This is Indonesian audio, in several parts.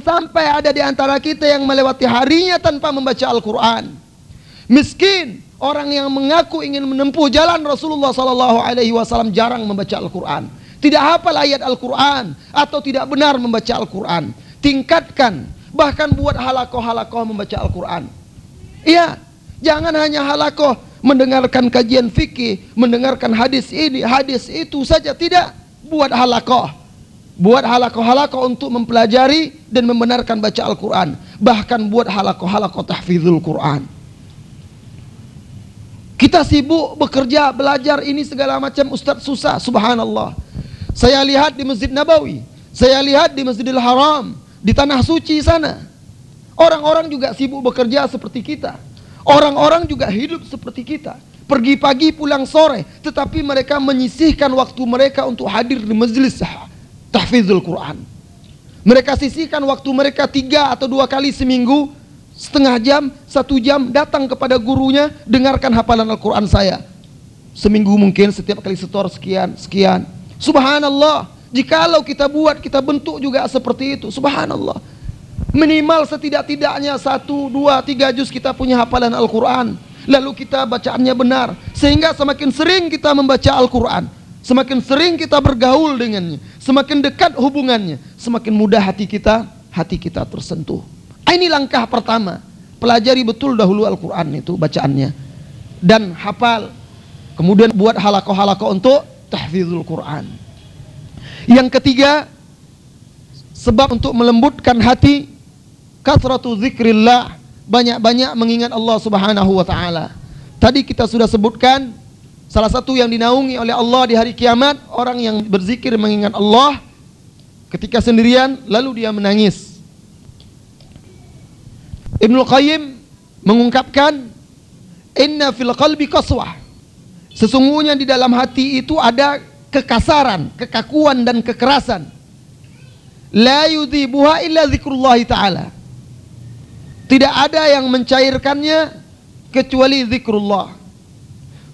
Sampai ada di antara kita yang melewati harinya tanpa membaca Al-Quran. Miskin, orang yang mengaku ingin menempuh jalan Rasulullah Sallallahu Alaihi Wasallam jarang membaca Al-Quran. Tidak hafal ayat Al-Quran atau tidak benar membaca Al-Quran. Tingkatkan, bahkan buat halakoh-halakoh membaca Al-Quran. Iya, jangan hanya halakoh mendengarkan kajian fikih, mendengarkan hadis ini, hadis itu saja tidak. Buat halakoh Buat halakoh-halakoh untuk mempelajari dan membenarkan baca Al-Quran. Bahkan buat halakoh-halakoh tahfizul Quran. Kita sibuk bekerja, belajar ini segala macam Ustaz susah, subhanallah. Saya lihat di Masjid Nabawi, saya lihat di Masjidil Haram, di tanah suci sana. Orang-orang juga sibuk bekerja seperti kita. Orang-orang juga hidup seperti kita. Pergi pagi pulang sore, tetapi mereka menyisihkan waktu mereka untuk hadir di majelis tahfizul Quran. Mereka sisihkan waktu mereka tiga atau dua kali seminggu, setengah jam, satu jam, datang kepada gurunya, dengarkan hafalan Al-Quran saya. Seminggu mungkin setiap kali setor sekian, sekian. Subhanallah, jikalau kita buat, kita bentuk juga seperti itu. Subhanallah. Minimal setidak-tidaknya satu, dua, tiga juz kita punya hafalan Al-Quran. Lalu kita bacaannya benar. Sehingga semakin sering kita membaca Al-Quran Semakin sering kita bergaul dengannya, semakin dekat hubungannya, semakin mudah hati kita, hati kita tersentuh. Ini langkah pertama. Pelajari betul dahulu Al-Quran itu bacaannya. Dan hafal. Kemudian buat halakoh-halakoh untuk tahfizul Quran. Yang ketiga, sebab untuk melembutkan hati, kathratu zikrillah, banyak-banyak mengingat Allah Subhanahu wa taala. Tadi kita sudah sebutkan Salah satu yang dinaungi oleh Allah di hari kiamat orang yang berzikir mengingat Allah ketika sendirian lalu dia menangis. Ibnu Qayyim mengungkapkan inna fil qalbi qaswah. Sesungguhnya di dalam hati itu ada kekasaran, kekakuan dan kekerasan. La yudhibuha illa zikrullah taala. Tidak ada yang mencairkannya kecuali zikrullah.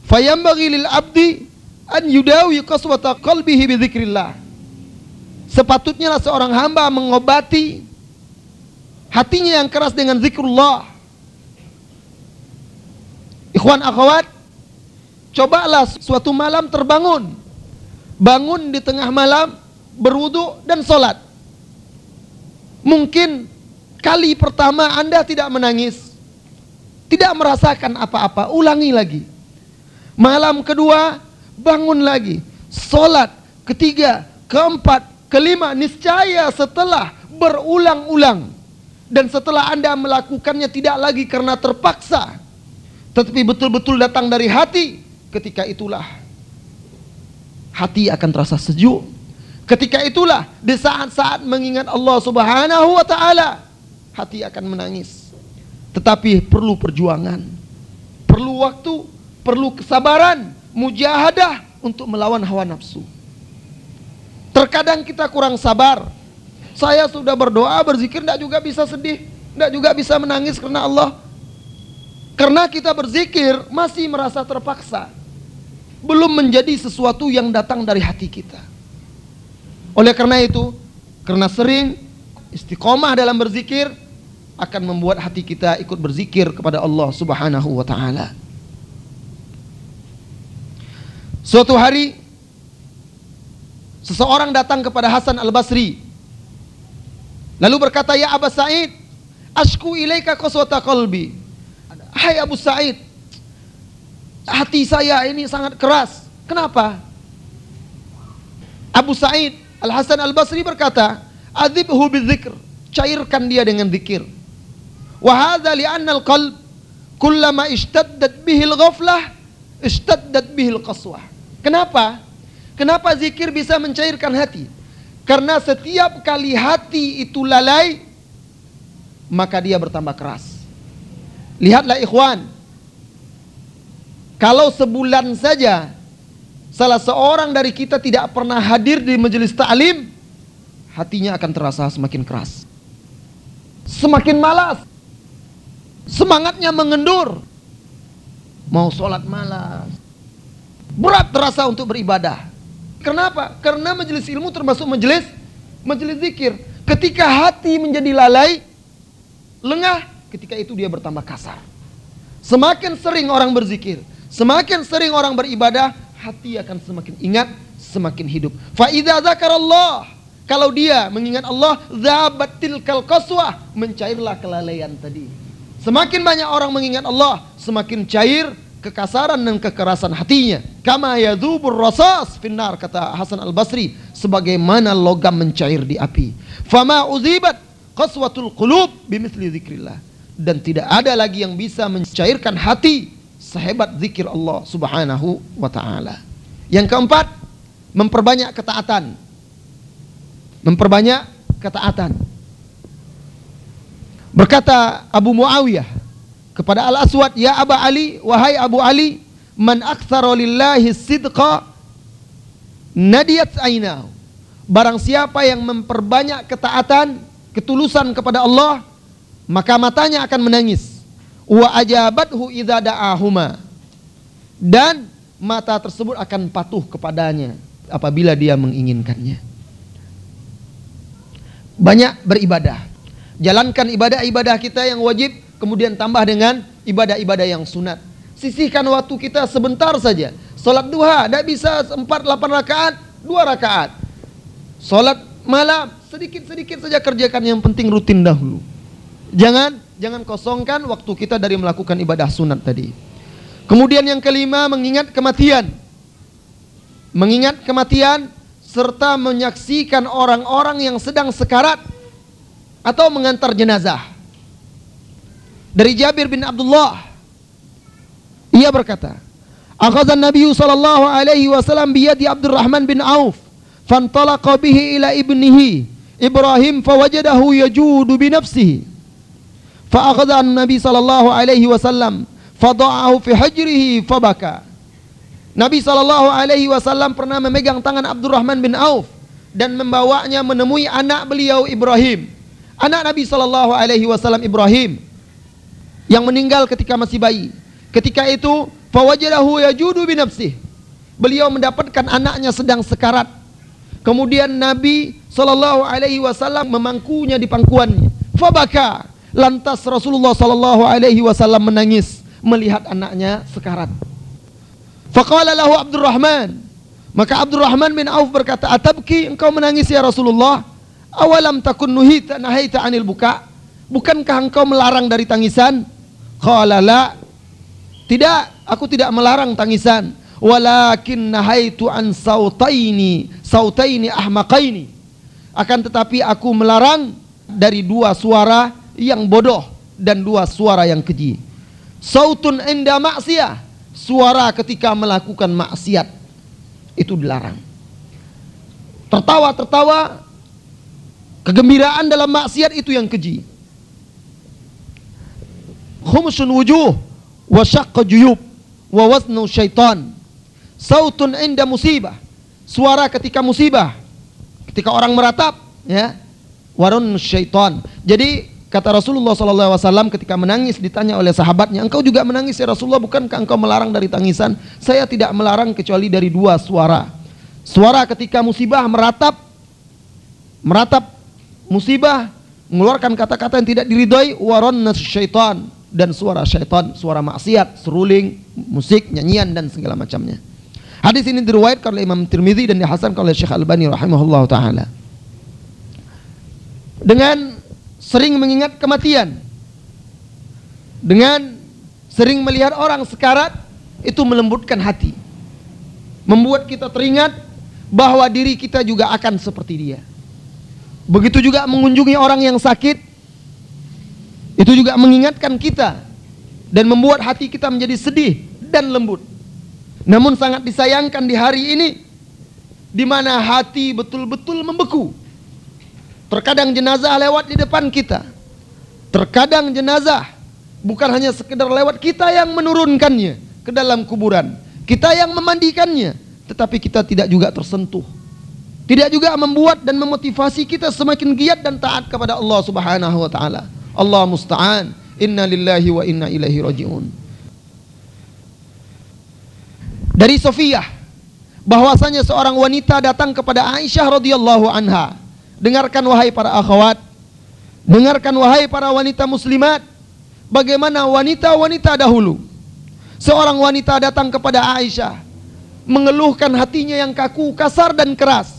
Fayambaghi lil abdi an yudawi qaswata qalbihi bi dzikrillah. Sepatutnya lah seorang hamba mengobati hatinya yang keras dengan zikrullah. Ikhwan akhwat, cobalah suatu malam terbangun. Bangun di tengah malam, berwudu dan sholat. Mungkin kali pertama Anda tidak menangis. Tidak merasakan apa-apa, ulangi lagi Malam kedua bangun lagi. Solat ketiga, keempat, kelima. Niscaya setelah berulang-ulang. Dan setelah anda melakukannya tidak lagi karena terpaksa. Tetapi betul-betul datang dari hati. Ketika itulah hati akan terasa sejuk. Ketika itulah di saat-saat mengingat Allah Subhanahu wa taala hati akan menangis. Tetapi perlu perjuangan. Perlu waktu, perlu kesabaran, mujahadah untuk melawan hawa nafsu. Terkadang kita kurang sabar. Saya sudah berdoa, berzikir, tidak juga bisa sedih, tidak juga bisa menangis karena Allah. Karena kita berzikir masih merasa terpaksa. Belum menjadi sesuatu yang datang dari hati kita. Oleh karena itu, karena sering istiqomah dalam berzikir akan membuat hati kita ikut berzikir kepada Allah Subhanahu wa taala. Suatu hari seseorang datang kepada Hasan Al-Basri lalu berkata, "Ya Abu Sa'id, ashku ilaika qaswata qalbi." Hai Abu Sa'id, hati saya ini sangat keras. Kenapa? Abu Sa'id Al-Hasan Al-Basri berkata, "Adzibhu bidzikr." Cairkan dia dengan zikir. Wa hadza li'anna al-qalb kullama ishtaddat bihi al-ghaflah ishtaddat bihi al-qaswah. Kenapa? Kenapa zikir bisa mencairkan hati? Karena setiap kali hati itu lalai, maka dia bertambah keras. Lihatlah ikhwan, kalau sebulan saja salah seorang dari kita tidak pernah hadir di majelis ta'lim, hatinya akan terasa semakin keras. Semakin malas. Semangatnya mengendur. Mau sholat malas, Berat terasa untuk beribadah. Kenapa? Karena majelis ilmu termasuk majelis majelis zikir. Ketika hati menjadi lalai, lengah, ketika itu dia bertambah kasar. Semakin sering orang berzikir, semakin sering orang beribadah, hati akan semakin ingat, semakin hidup. Faidah zakarallah. Kalau dia mengingat Allah, zabatil kal qaswah, mencairlah kelalaian tadi. Semakin banyak orang mengingat Allah, semakin cair kekasaran dan kekerasan hatinya. Kama yadzubur rasas finnar kata Hasan Al-Basri, sebagaimana logam mencair di api. Fama uzibat qaswatul qulub bimithli zikrillah. Dan tidak ada lagi yang bisa mencairkan hati sehebat zikir Allah Subhanahu wa taala. Yang keempat, memperbanyak ketaatan memperbanyak ketaatan. Berkata Abu Muawiyah kepada Al-Aswad, "Ya Aba Ali, wahai Abu Ali, man aktsara lillahi sidqa nadiyat ainahu." Barang siapa yang memperbanyak ketaatan, ketulusan kepada Allah, maka matanya akan menangis. Wa ajabathu idza da'ahuma. Dan mata tersebut akan patuh kepadanya apabila dia menginginkannya banyak beribadah. Jalankan ibadah-ibadah kita yang wajib, kemudian tambah dengan ibadah-ibadah yang sunat. Sisihkan waktu kita sebentar saja. Salat duha, tidak bisa 4 8 rakaat, 2 rakaat. Salat malam, sedikit-sedikit saja kerjakan yang penting rutin dahulu. Jangan jangan kosongkan waktu kita dari melakukan ibadah sunat tadi. Kemudian yang kelima mengingat kematian. Mengingat kematian serta menyaksikan orang-orang yang sedang sekarat atau mengantar jenazah. Dari Jabir bin Abdullah ia berkata, "Akhadha Nabi sallallahu alaihi wasallam bi yadi Abdurrahman bin Auf, fantalaqa bihi ila ibnihi Ibrahim fawajadahu yajudu bi nafsihi." Fa akhadha Nabi sallallahu alaihi wasallam fada'ahu fi hajrihi fabaka. Nabi Shallallahu Alaihi Wasallam pernah memegang tangan Abdurrahman bin Auf dan membawanya menemui anak beliau Ibrahim. Anak Nabi Shallallahu Alaihi Wasallam Ibrahim yang meninggal ketika masih bayi. Ketika itu, fawajadahu yajudu binafsih. Beliau mendapatkan anaknya sedang sekarat. Kemudian Nabi Shallallahu Alaihi Wasallam memangkunya di pangkuannya. Fabaka. Lantas Rasulullah Shallallahu Alaihi Wasallam menangis melihat anaknya sekarat. Faqala lahu Abdurrahman. Maka Abdurrahman bin Auf berkata, "Atabki engkau menangis ya Rasulullah? Awalam takun nuhita nahaita anil buka? Bukankah engkau melarang dari tangisan?" Qala la. Tidak, aku tidak melarang tangisan. Walakin nahaitu an sautaini, sautaini ahmaqaini. Akan tetapi aku melarang dari dua suara yang bodoh dan dua suara yang keji. Sautun inda maksiyah suara ketika melakukan maksiat itu dilarang. Tertawa-tertawa, kegembiraan dalam maksiat itu yang keji. Khumsun wujuh wa syaqqa juyub wa waznu syaitan. Sautun inda musibah. Suara ketika musibah. Ketika orang meratap, ya. Warun syaitan. Jadi Kata Rasulullah SAW ketika menangis ditanya oleh sahabatnya, engkau juga menangis ya Rasulullah, bukankah engkau melarang dari tangisan? Saya tidak melarang kecuali dari dua suara. Suara ketika musibah meratap, meratap musibah, mengeluarkan kata-kata yang tidak diridhoi, waron syaitan dan suara syaitan, suara maksiat, seruling, musik, nyanyian dan segala macamnya. Hadis ini diriwayatkan oleh Imam Tirmidzi dan dihasankan oleh Syekh Albani rahimahullah taala. Dengan sering mengingat kematian. Dengan sering melihat orang sekarat itu melembutkan hati. Membuat kita teringat bahwa diri kita juga akan seperti dia. Begitu juga mengunjungi orang yang sakit itu juga mengingatkan kita dan membuat hati kita menjadi sedih dan lembut. Namun sangat disayangkan di hari ini di mana hati betul-betul membeku Terkadang jenazah lewat di depan kita. Terkadang jenazah bukan hanya sekedar lewat kita yang menurunkannya ke dalam kuburan. Kita yang memandikannya, tetapi kita tidak juga tersentuh. Tidak juga membuat dan memotivasi kita semakin giat dan taat kepada Allah Subhanahu wa taala. Allah musta'an. Inna lillahi wa inna ilaihi rajiun. Dari Sofiyah bahwasanya seorang wanita datang kepada Aisyah radhiyallahu anha dengarkan wahai para akhwat, dengarkan wahai para wanita muslimat, bagaimana wanita-wanita dahulu. Seorang wanita datang kepada Aisyah, mengeluhkan hatinya yang kaku, kasar dan keras.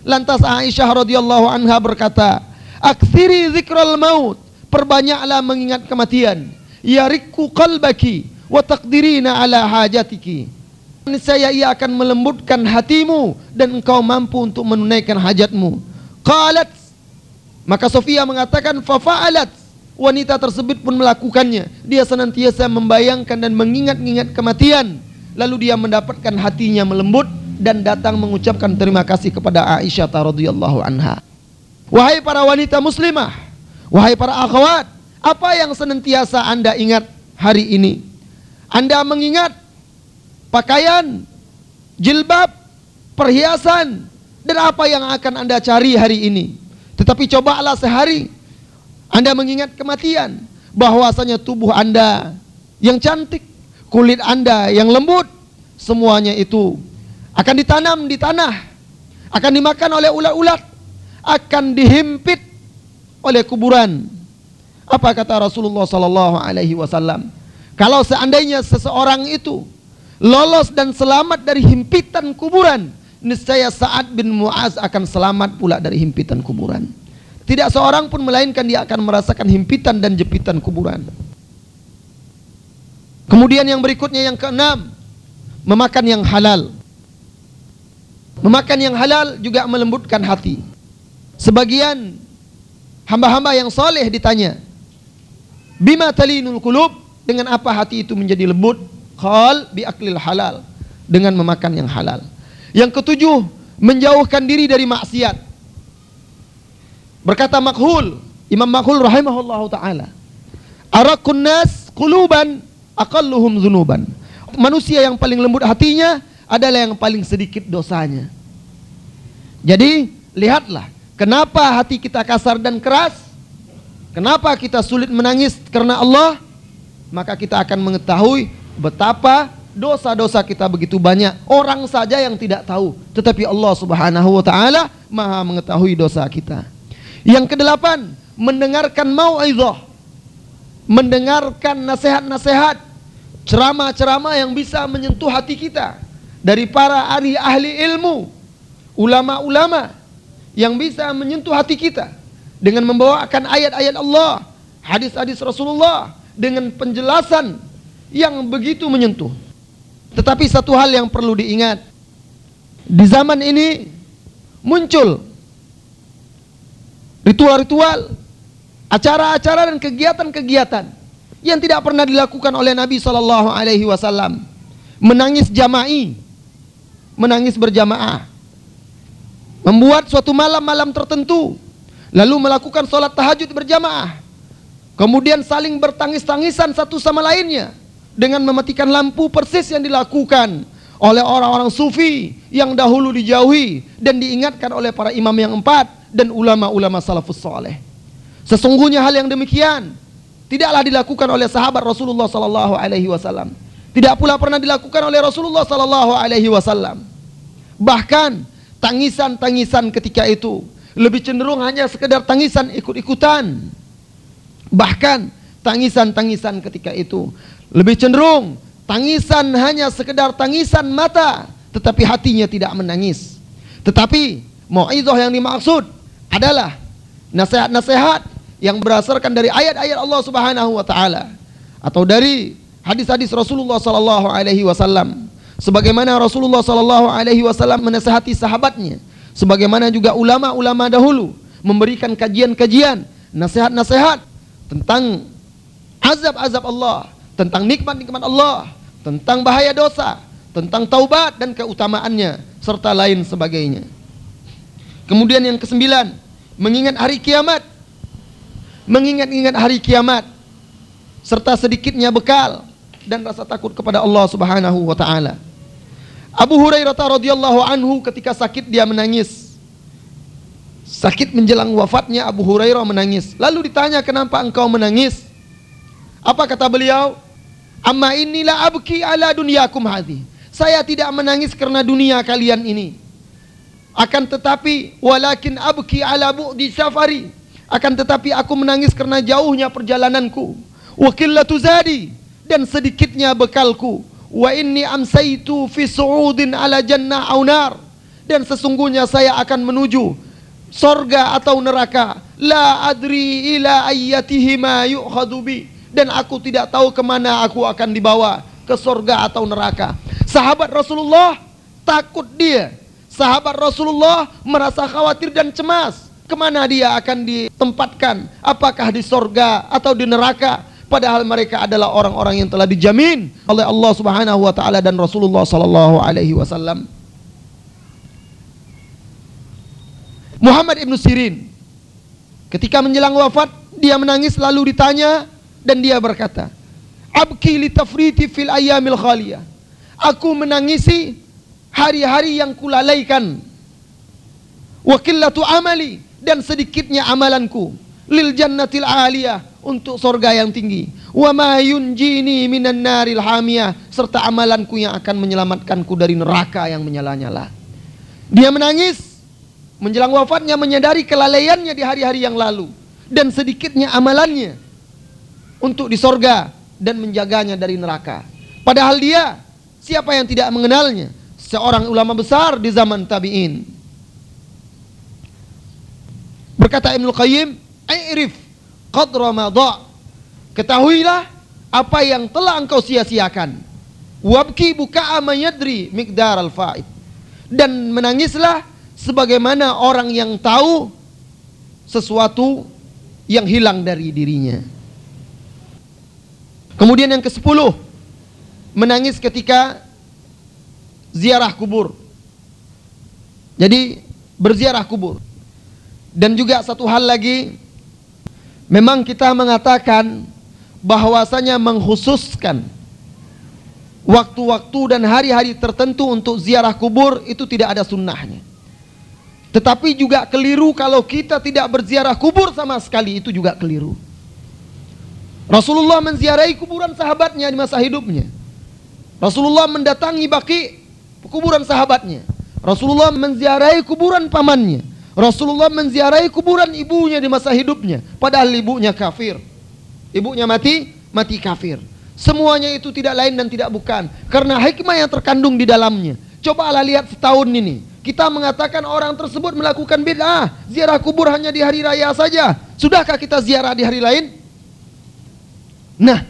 Lantas Aisyah radhiyallahu anha berkata, "Aktsiri zikrul maut." Perbanyaklah mengingat kematian. Yarikku qalbaki wa taqdirina ala hajatiki. Saya ia akan melembutkan hatimu dan engkau mampu untuk menunaikan hajatmu. Qalat maka Sofia mengatakan fafa'alat wanita tersebut pun melakukannya. Dia senantiasa membayangkan dan mengingat-ingat kematian. Lalu dia mendapatkan hatinya melembut dan datang mengucapkan terima kasih kepada Aisyah radhiyallahu anha. Wahai para wanita muslimah, wahai para akhwat, apa yang senantiasa Anda ingat hari ini? Anda mengingat pakaian, jilbab, perhiasan, dan apa yang akan Anda cari hari ini. Tetapi cobalah sehari Anda mengingat kematian, bahwasanya tubuh Anda yang cantik, kulit Anda yang lembut, semuanya itu akan ditanam di tanah, akan dimakan oleh ulat-ulat, akan dihimpit oleh kuburan. Apa kata Rasulullah sallallahu alaihi wasallam? Kalau seandainya seseorang itu lolos dan selamat dari himpitan kuburan, niscaya Sa'ad bin Mu'az akan selamat pula dari himpitan kuburan. Tidak seorang pun melainkan dia akan merasakan himpitan dan jepitan kuburan. Kemudian yang berikutnya yang keenam, memakan yang halal. Memakan yang halal juga melembutkan hati. Sebagian hamba-hamba yang soleh ditanya, Bima talinul kulub? Dengan apa hati itu menjadi lembut? Qal bi aklil halal. Dengan memakan yang halal. Yang ketujuh, menjauhkan diri dari maksiat. Berkata Makhul, Imam Makhul rahimahullahu taala, Arakun nas quluban zunuban. Manusia yang paling lembut hatinya adalah yang paling sedikit dosanya. Jadi, lihatlah, kenapa hati kita kasar dan keras? Kenapa kita sulit menangis karena Allah? maka kita akan mengetahui betapa dosa-dosa kita begitu banyak. Orang saja yang tidak tahu, tetapi Allah Subhanahu wa taala Maha mengetahui dosa kita. Yang kedelapan, mendengarkan mau'izah. Mendengarkan nasihat-nasihat, ceramah-ceramah yang bisa menyentuh hati kita dari para ahli ahli ilmu, ulama-ulama yang bisa menyentuh hati kita dengan membawakan ayat-ayat Allah, hadis-hadis Rasulullah, dengan penjelasan yang begitu menyentuh. Tetapi satu hal yang perlu diingat, di zaman ini muncul ritual-ritual, acara-acara dan kegiatan-kegiatan yang tidak pernah dilakukan oleh Nabi Shallallahu Alaihi Wasallam. Menangis jama'i, menangis berjamaah, membuat suatu malam-malam tertentu, lalu melakukan sholat tahajud berjamaah, Kemudian saling bertangis-tangisan satu sama lainnya dengan mematikan lampu persis yang dilakukan oleh orang-orang sufi yang dahulu dijauhi dan diingatkan oleh para imam yang empat dan ulama-ulama salafus soleh. Sesungguhnya hal yang demikian tidaklah dilakukan oleh sahabat Rasulullah sallallahu alaihi wasallam. Tidak pula pernah dilakukan oleh Rasulullah sallallahu alaihi wasallam. Bahkan tangisan-tangisan ketika itu lebih cenderung hanya sekedar tangisan ikut-ikutan Bahkan tangisan-tangisan ketika itu lebih cenderung tangisan hanya sekedar tangisan mata, tetapi hatinya tidak menangis. Tetapi mau'izah yang dimaksud adalah nasihat-nasihat yang berdasarkan dari ayat-ayat Allah Subhanahu wa taala atau dari hadis-hadis Rasulullah sallallahu alaihi wasallam. Sebagaimana Rasulullah sallallahu alaihi wasallam menasihati sahabatnya, sebagaimana juga ulama-ulama dahulu memberikan kajian-kajian, nasihat-nasihat tentang azab-azab Allah, tentang nikmat-nikmat Allah, tentang bahaya dosa, tentang taubat dan keutamaannya serta lain sebagainya. Kemudian yang kesembilan, mengingat hari kiamat. Mengingat-ingat hari kiamat serta sedikitnya bekal dan rasa takut kepada Allah Subhanahu wa taala. Abu Hurairah radhiyallahu anhu ketika sakit dia menangis Sakit menjelang wafatnya Abu Hurairah menangis. Lalu ditanya kenapa engkau menangis? Apa kata beliau? Amma inilah abki ala dunyakum hadhi. Saya tidak menangis karena dunia kalian ini. Akan tetapi walakin abki ala bu'di safari. Akan tetapi aku menangis karena jauhnya perjalananku. Wa zadi dan sedikitnya bekalku. Wa inni amsaitu fi su'udin ala jannah au nar. Dan sesungguhnya saya akan menuju sorga atau neraka. La adri ila ayyatihima yu'khadu bi. Dan aku tidak tahu ke mana aku akan dibawa. Ke sorga atau neraka. Sahabat Rasulullah takut dia Sahabat Rasulullah merasa khawatir dan cemas. Ke mana dia akan ditempatkan? Apakah di sorga atau di neraka? Padahal mereka adalah orang-orang yang telah dijamin oleh Allah Subhanahu wa taala dan Rasulullah sallallahu alaihi wasallam. Muhammad ibn Sirin ketika menjelang wafat dia menangis lalu ditanya dan dia berkata, "Abki li tafriti fil ayyamil khaliyah." Aku menangisi hari-hari yang kulalaikan wa qillatu amali dan sedikitnya amalanku lil jannatil aliyah untuk sorga yang tinggi. Wa ma yunjini minan naril hamiyah serta amalanku yang akan menyelamatkanku dari neraka yang menyala-nyala. Dia menangis menjelang wafatnya menyadari kelalaiannya di hari-hari yang lalu dan sedikitnya amalannya untuk di sorga dan menjaganya dari neraka. Padahal dia siapa yang tidak mengenalnya? Seorang ulama besar di zaman tabi'in. Berkata Ibnu Qayyim, "I'rif qadra ma Ketahuilah apa yang telah engkau sia-siakan. Wabki buka'a mayadri miqdar al-fa'id. Dan menangislah sebagaimana orang yang tahu sesuatu yang hilang dari dirinya. Kemudian yang ke-10 menangis ketika ziarah kubur. Jadi berziarah kubur. Dan juga satu hal lagi, memang kita mengatakan bahwasanya menghususkan waktu-waktu dan hari-hari tertentu untuk ziarah kubur itu tidak ada sunnahnya. Tetapi juga keliru kalau kita tidak berziarah kubur sama sekali itu juga keliru. Rasulullah menziarahi kuburan sahabatnya di masa hidupnya. Rasulullah mendatangi baki kuburan sahabatnya. Rasulullah menziarahi kuburan pamannya. Rasulullah menziarahi kuburan ibunya di masa hidupnya. Padahal ibunya kafir. Ibunya mati, mati kafir. Semuanya itu tidak lain dan tidak bukan. Karena hikmah yang terkandung di dalamnya. Cobalah lihat setahun ini. Kita mengatakan orang tersebut melakukan bid'ah. Ziarah kubur hanya di hari raya saja. Sudahkah kita ziarah di hari lain? Nah,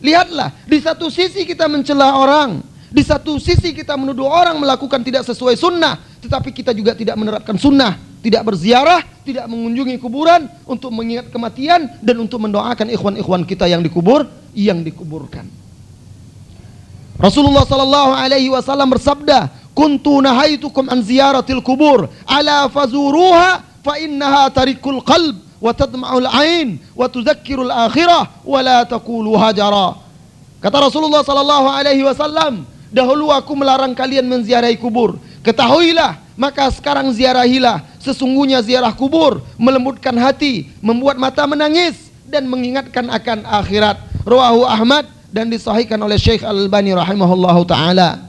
lihatlah. Di satu sisi kita mencela orang. Di satu sisi kita menuduh orang melakukan tidak sesuai sunnah, tetapi kita juga tidak menerapkan sunnah, tidak berziarah, tidak mengunjungi kuburan untuk mengingat kematian dan untuk mendoakan ikhwan-ikhwan kita yang dikubur, yang dikuburkan. Rasulullah sallallahu alaihi wasallam bersabda, "Kuntu nahaitukum an ziyaratil kubur, ala fazuruha fa innaha tarikul qalb wa tadma'ul ain wa tuzakkirul akhirah wa la taqulu hajara." Kata Rasulullah sallallahu alaihi wasallam, Dahulu aku melarang kalian menziarahi kubur. Ketahuilah, maka sekarang ziarahilah. Sesungguhnya ziarah kubur melembutkan hati, membuat mata menangis dan mengingatkan akan akhirat. Rawahu Ahmad dan disahihkan oleh Syekh Al-Albani rahimahullahu taala.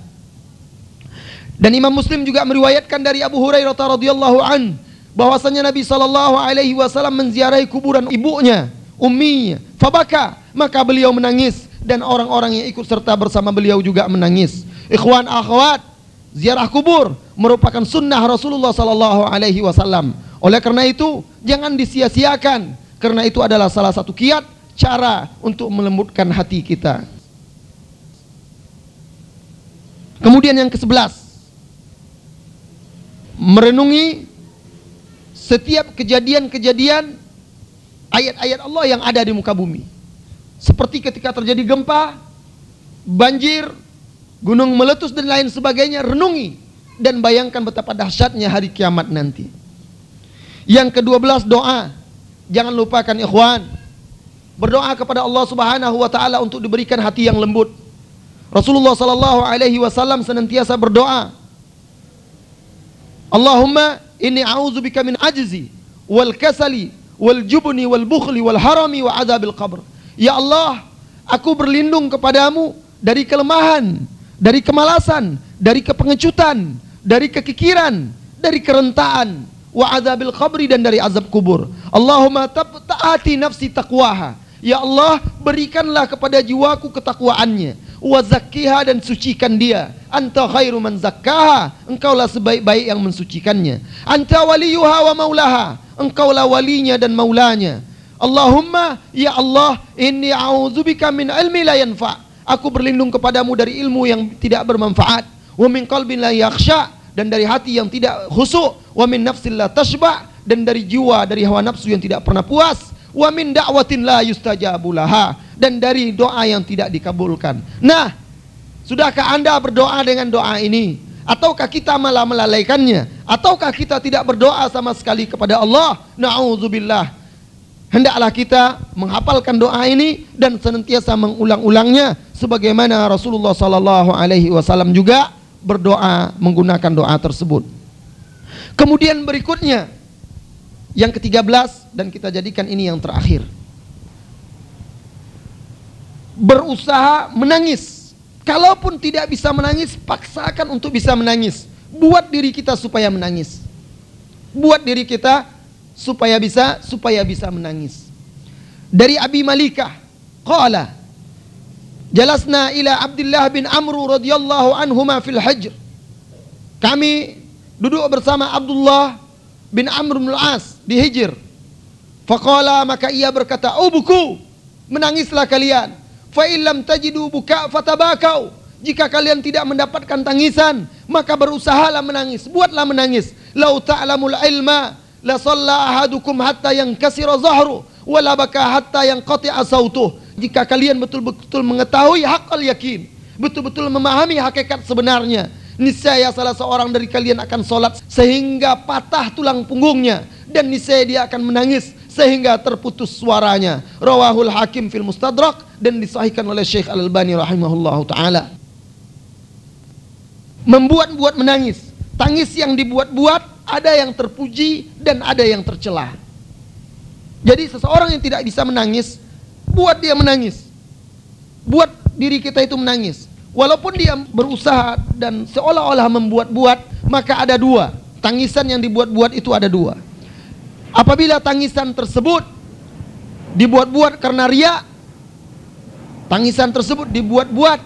Dan Imam Muslim juga meriwayatkan dari Abu Hurairah radhiyallahu an bahwasanya Nabi sallallahu alaihi wasallam menziarahi kuburan ibunya, umminya. Fabaka, maka beliau menangis dan orang-orang yang ikut serta bersama beliau juga menangis. Ikhwan akhwat, ziarah kubur merupakan sunnah Rasulullah sallallahu alaihi wasallam. Oleh karena itu, jangan disia-siakan karena itu adalah salah satu kiat cara untuk melembutkan hati kita. Kemudian yang ke-11 merenungi setiap kejadian-kejadian ayat-ayat Allah yang ada di muka bumi. Seperti ketika terjadi gempa, banjir, gunung meletus dan lain sebagainya, renungi dan bayangkan betapa dahsyatnya hari kiamat nanti. Yang kedua belas doa. Jangan lupakan ikhwan. Berdoa kepada Allah Subhanahu wa taala untuk diberikan hati yang lembut. Rasulullah sallallahu alaihi wasallam senantiasa berdoa. Allahumma inni a'udzubika min ajzi wal kasali wal jubni wal bukhli wal harami wa adzabil qabr. Ya Allah, aku berlindung kepadamu dari kelemahan, dari kemalasan, dari kepengecutan, dari kekikiran, dari kerentaan wa azabil qabri dan dari azab kubur. Allahumma ta'ati nafsi taqwaha. Ya Allah, berikanlah kepada jiwaku ketakwaannya. Wa zakkiha dan sucikan dia. Anta khairu man zakkaha. Engkaulah sebaik-baik yang mensucikannya. Anta waliyuha wa maulaha. Engkaulah walinya dan maulanya. Allahumma ya Allah inni a'udzubika min ilmi la yanfa. Aku berlindung kepadamu dari ilmu yang tidak bermanfaat. Wa min qalbin la yakhsha dan dari hati yang tidak khusyuk. Wa min nafsin la tashba dan dari jiwa dari hawa nafsu yang tidak pernah puas. Wa min da'watin la yustajabu laha dan dari doa yang tidak dikabulkan. Nah, sudahkah Anda berdoa dengan doa ini? Ataukah kita malah melalaikannya? Ataukah kita tidak berdoa sama sekali kepada Allah? Na'udzubillah Hendaklah kita menghafalkan doa ini dan senantiasa mengulang-ulangnya sebagaimana Rasulullah sallallahu alaihi wasallam juga berdoa menggunakan doa tersebut. Kemudian berikutnya yang ke-13 dan kita jadikan ini yang terakhir. Berusaha menangis. Kalaupun tidak bisa menangis, paksakan untuk bisa menangis. Buat diri kita supaya menangis. Buat diri kita supaya bisa supaya bisa menangis. Dari Abi Malikah qala Jalasna ila Abdullah bin Amr radhiyallahu anhuma fil hajr. Kami duduk bersama Abdullah bin Amr bin As di Hijr. Faqala maka ia berkata, "Oh buku, menangislah kalian. Fa illam tajidu buka fatabakau." Jika kalian tidak mendapatkan tangisan, maka berusahalah menangis, buatlah menangis. Lau ta'lamul ilma la salla ahadukum hatta yang kasira zahru wala baka hatta yang qati'a sautuh. Jika kalian betul-betul mengetahui hakal yakin betul-betul memahami hakikat sebenarnya niscaya salah seorang dari kalian akan solat sehingga patah tulang punggungnya dan niscaya dia akan menangis sehingga terputus suaranya. Rawahul hakim fil mustadrak dan disahihkan oleh Syekh Al-Albani rahimahullahu taala. Membuat-buat menangis tangis yang dibuat-buat ada yang terpuji dan ada yang tercela. Jadi seseorang yang tidak bisa menangis, buat dia menangis. Buat diri kita itu menangis. Walaupun dia berusaha dan seolah-olah membuat-buat, maka ada dua. Tangisan yang dibuat-buat itu ada dua. Apabila tangisan tersebut dibuat-buat karena ria, tangisan tersebut dibuat-buat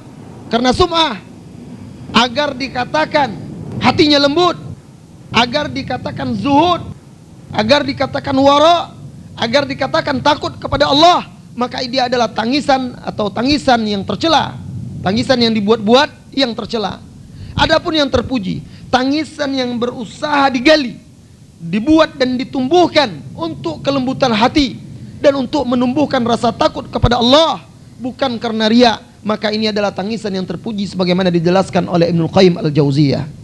karena sum'ah, agar dikatakan hatinya lembut, agar dikatakan zuhud, agar dikatakan wara, agar dikatakan takut kepada Allah, maka dia adalah tangisan atau tangisan yang tercela, tangisan yang dibuat-buat yang tercela. Adapun yang terpuji, tangisan yang berusaha digali, dibuat dan ditumbuhkan untuk kelembutan hati dan untuk menumbuhkan rasa takut kepada Allah bukan karena ria maka ini adalah tangisan yang terpuji sebagaimana dijelaskan oleh Ibnu Qayyim Al-Jauziyah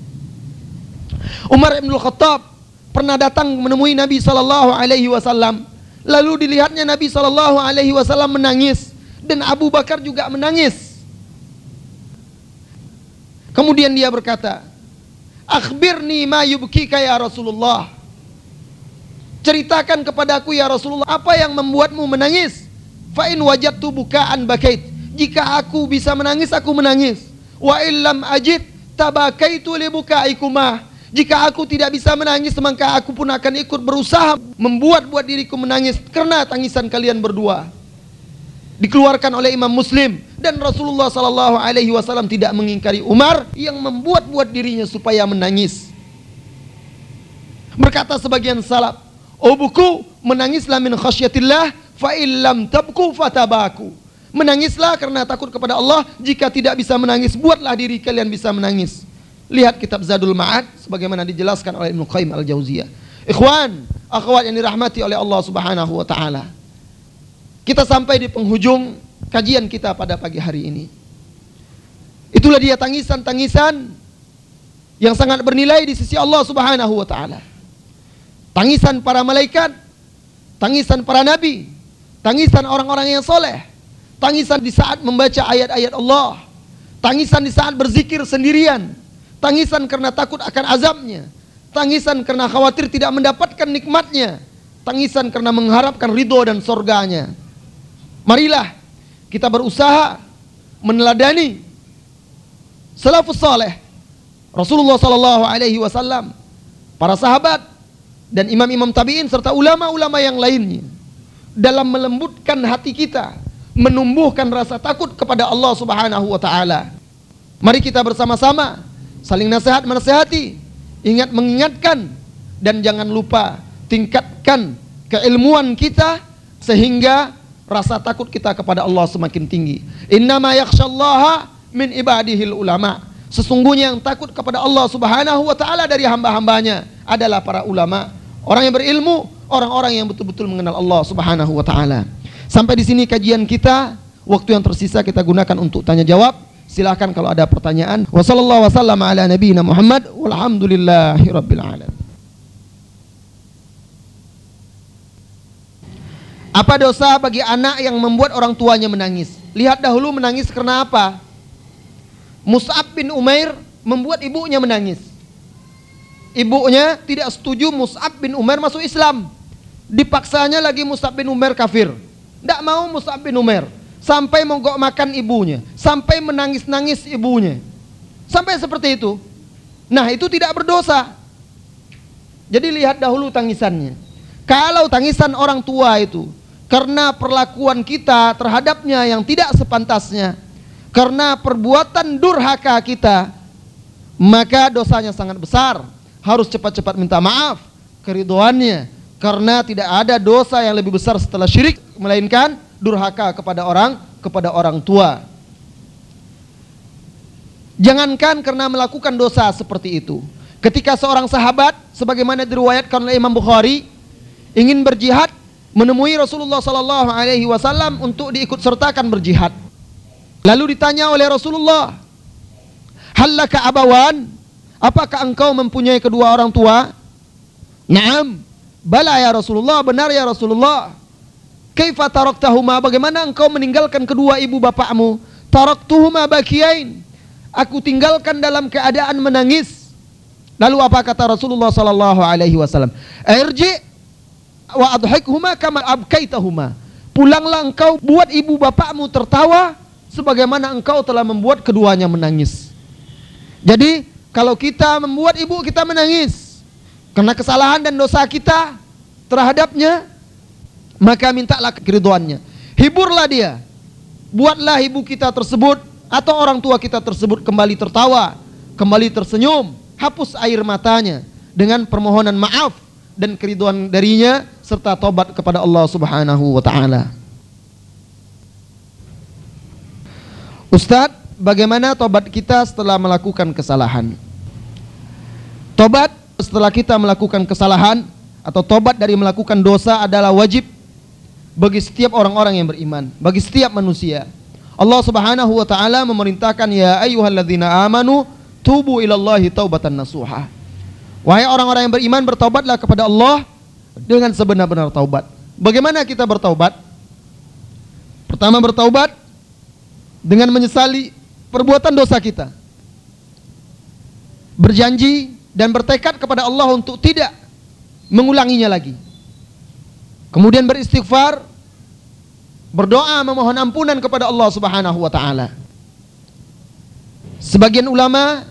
Umar bin Khattab pernah datang menemui Nabi sallallahu alaihi wasallam. Lalu dilihatnya Nabi sallallahu alaihi wasallam menangis dan Abu Bakar juga menangis. Kemudian dia berkata, "Akhbirni ma yubkika ya Rasulullah." Ceritakan kepadaku ya Rasulullah apa yang membuatmu menangis? Fa in wajadtu bukaan bakait. Jika aku bisa menangis, aku menangis. Wa illam ajid tabakaitu li bukaikumah. Jika aku tidak bisa menangis, maka aku pun akan ikut berusaha membuat buat diriku menangis karena tangisan kalian berdua. Dikeluarkan oleh Imam Muslim dan Rasulullah Sallallahu Alaihi Wasallam tidak mengingkari Umar yang membuat buat dirinya supaya menangis. Berkata sebagian salaf, "Oh buku, menangislah min khasyatillah fa illam tabku fatabaku." Menangislah karena takut kepada Allah. Jika tidak bisa menangis, buatlah diri kalian bisa menangis. Lihat kitab Zadul Ma'ad sebagaimana dijelaskan oleh Ibnu Qayyim Al-Jauziyah. Ikhwan, akhwat yang dirahmati oleh Allah Subhanahu wa taala. Kita sampai di penghujung kajian kita pada pagi hari ini. Itulah dia tangisan-tangisan yang sangat bernilai di sisi Allah Subhanahu wa taala. Tangisan para malaikat, tangisan para nabi, tangisan orang-orang yang soleh, tangisan di saat membaca ayat-ayat Allah, tangisan di saat berzikir sendirian, Tangisan karena takut akan azabnya. Tangisan karena khawatir tidak mendapatkan nikmatnya. Tangisan karena mengharapkan ridho dan sorganya. Marilah kita berusaha meneladani salafus saleh Rasulullah sallallahu alaihi wasallam para sahabat dan imam-imam tabi'in serta ulama-ulama yang lainnya dalam melembutkan hati kita, menumbuhkan rasa takut kepada Allah Subhanahu wa taala. Mari kita bersama-sama saling nasihat menasehati, ingat mengingatkan dan jangan lupa tingkatkan keilmuan kita sehingga rasa takut kita kepada Allah semakin tinggi. Innama yakhsyallaha min ibadihil ulama. Sesungguhnya yang takut kepada Allah Subhanahu wa taala dari hamba-hambanya adalah para ulama, orang yang berilmu, orang-orang yang betul-betul mengenal Allah Subhanahu wa taala. Sampai di sini kajian kita. Waktu yang tersisa kita gunakan untuk tanya jawab. Silahkan kalau ada pertanyaan. Wassallallahu wasallam ala nabiyina Muhammad walhamdulillahi rabbil alamin. Apa dosa bagi anak yang membuat orang tuanya menangis? Lihat dahulu menangis karena apa? Mus'ab bin Umair membuat ibunya menangis. Ibunya tidak setuju Mus'ab bin Umair masuk Islam. Dipaksanya lagi Mus'ab bin Umair kafir. Tidak mau Mus'ab bin Umair. Sampai mogok makan ibunya. Sampai menangis-nangis ibunya. Sampai seperti itu. Nah itu tidak berdosa. Jadi lihat dahulu tangisannya. Kalau tangisan orang tua itu karena perlakuan kita terhadapnya yang tidak sepantasnya, karena perbuatan durhaka kita, maka dosanya sangat besar. Harus cepat-cepat minta maaf, keridoannya, karena tidak ada dosa yang lebih besar setelah syirik melainkan durhaka kepada orang kepada orang tua. Jangankan karena melakukan dosa seperti itu. Ketika seorang sahabat sebagaimana diriwayatkan oleh Imam Bukhari ingin berjihad menemui Rasulullah sallallahu alaihi wasallam untuk diikut sertakan berjihad. Lalu ditanya oleh Rasulullah, "Hallaka abawan? Apakah engkau mempunyai kedua orang tua?" "Na'am." Bala ya Rasulullah, benar ya Rasulullah. Kaifa taraktahuma? Bagaimana engkau meninggalkan kedua ibu bapakmu? Taraktuhuma bakiyain. Aku tinggalkan dalam keadaan menangis. Lalu apa kata Rasulullah sallallahu alaihi wasallam? Irji wa adhikhuma kama abkaitahuma. Pulanglah engkau buat ibu bapakmu tertawa sebagaimana engkau telah membuat keduanya menangis. Jadi kalau kita membuat ibu kita menangis, karena kesalahan dan dosa kita terhadapnya, maka mintalah keriduannya. Hiburlah dia. Buatlah ibu kita tersebut atau orang tua kita tersebut kembali tertawa, kembali tersenyum, hapus air matanya dengan permohonan maaf dan keriduan darinya serta tobat kepada Allah Subhanahu wa taala. Ustadz, bagaimana tobat kita setelah melakukan kesalahan? Tobat setelah kita melakukan kesalahan atau tobat dari melakukan dosa adalah wajib bagi setiap orang-orang yang beriman, bagi setiap manusia. Allah Subhanahu wa taala memerintahkan ya ayyuhalladzina amanu tubu ilallahi taubatan nasuha. Wahai orang-orang yang beriman bertobatlah kepada Allah dengan sebenar-benar taubat. Bagaimana kita bertaubat? Pertama bertaubat dengan menyesali perbuatan dosa kita. Berjanji dan bertekad kepada Allah untuk tidak mengulanginya lagi. Kemudian beristighfar, berdoa memohon ampunan kepada Allah Subhanahu wa taala. Sebagian ulama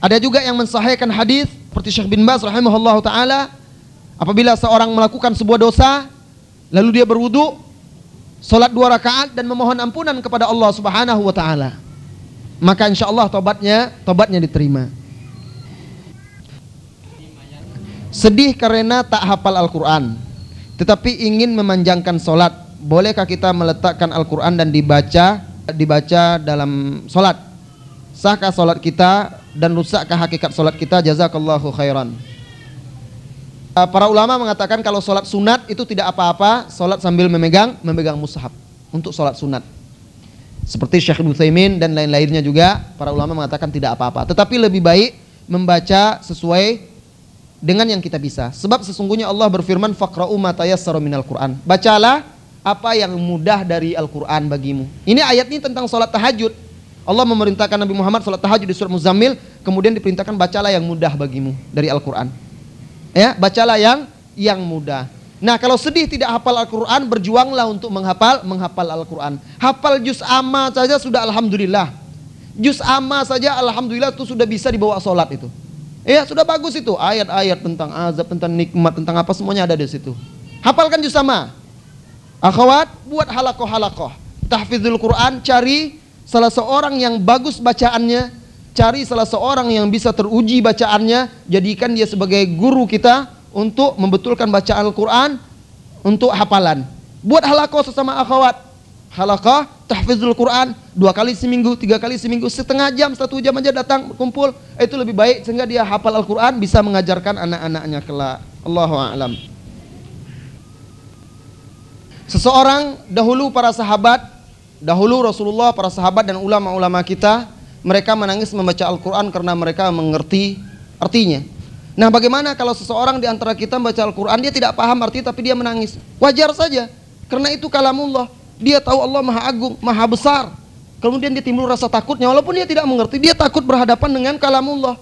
ada juga yang mensahihkan hadis seperti Syekh bin Baz rahimahullah taala apabila seorang melakukan sebuah dosa lalu dia berwudu salat dua rakaat dan memohon ampunan kepada Allah Subhanahu wa taala maka insyaallah tobatnya tobatnya diterima. Sedih karena tak hafal Al-Quran Tetapi ingin memanjangkan solat Bolehkah kita meletakkan Al-Quran dan dibaca Dibaca dalam solat? Sahkah solat kita Dan rusakkah hakikat solat kita? Jazakallahu khairan. Uh, Para ulama mengatakan kalau solat sunat itu tidak apa-apa Solat sambil memegang memegang mushaf Untuk solat sunat. Seperti Syekh Utsaimin dan lain-lainnya juga Para ulama mengatakan tidak apa-apa. Tetapi lebih baik membaca sesuai dengan yang kita bisa. Sebab sesungguhnya Allah berfirman faqra'u ma tayassara minal Qur'an. Bacalah apa yang mudah dari Al-Qur'an bagimu. Ini ayat ini tentang salat tahajud. Allah memerintahkan Nabi Muhammad salat tahajud di surat Muzammil, kemudian diperintahkan bacalah yang mudah bagimu dari Al-Qur'an. Ya, bacalah yang yang mudah. Nah, kalau sedih tidak hafal Al-Qur'an, berjuanglah untuk menghafal menghafal Al-Qur'an. Hafal juz amma saja sudah alhamdulillah. Juz amma saja alhamdulillah itu sudah bisa dibawa salat itu. Ya sudah bagus itu ayat-ayat tentang azab, tentang nikmat, tentang apa semuanya ada di situ. Hafalkan juz sama. Akhwat buat halakoh-halakoh. Tahfizul Quran cari salah seorang yang bagus bacaannya, cari salah seorang yang bisa teruji bacaannya, jadikan dia sebagai guru kita untuk membetulkan bacaan Al-Quran untuk hafalan. Buat halakoh sesama akhwat. Halakoh tahfizul Quran dua kali seminggu, tiga kali seminggu, setengah jam, satu jam aja datang kumpul, itu lebih baik sehingga dia hafal Al-Quran bisa mengajarkan anak-anaknya kelak. Allahu a'lam. Seseorang dahulu para sahabat, dahulu Rasulullah, para sahabat dan ulama-ulama kita, mereka menangis membaca Al-Quran karena mereka mengerti artinya. Nah bagaimana kalau seseorang di antara kita membaca Al-Quran, dia tidak paham arti tapi dia menangis. Wajar saja, karena itu kalamullah. Dia tahu Allah maha agung, maha besar. Kemudian dia timbul rasa takutnya, walaupun dia tidak mengerti, dia takut berhadapan dengan kalamullah.